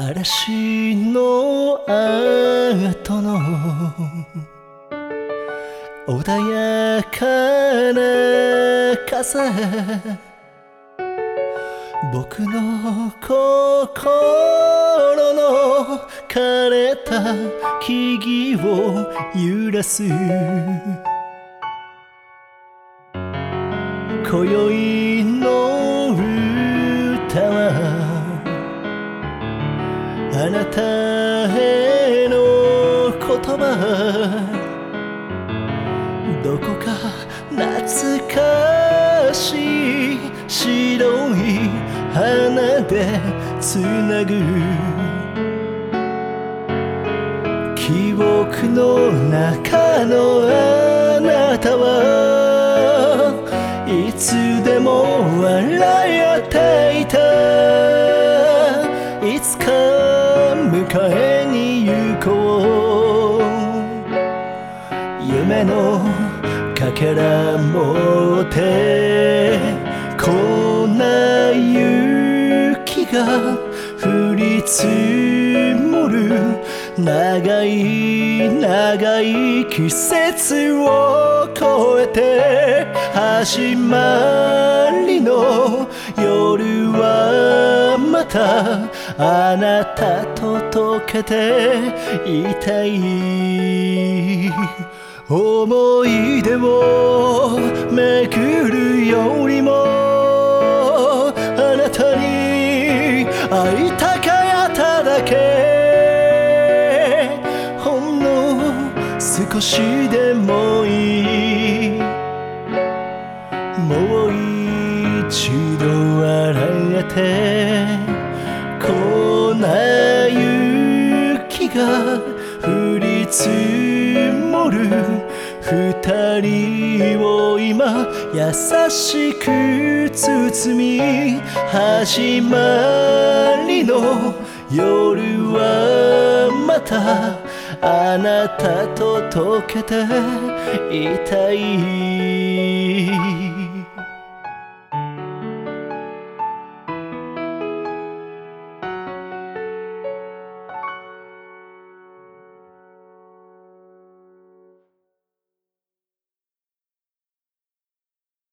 嵐の後の穏やかな風僕の心の枯れた木々を揺らす。今宵の葉どこか懐かしい白い花でつなぐ。記憶の中のあなたはいつでも笑っていた。いつか迎えに夢のかけら持ってこんな雪が降り積もる長い長い季節を越えて始まりの夜はまたあなたと溶けていたい思い出をめくるよりもあなたに会いたかっただけほんの少しでもいいもう一度笑ってこんな雪が降り積もる二人を今優しく包み始まりの夜はまたあなたと溶けていたい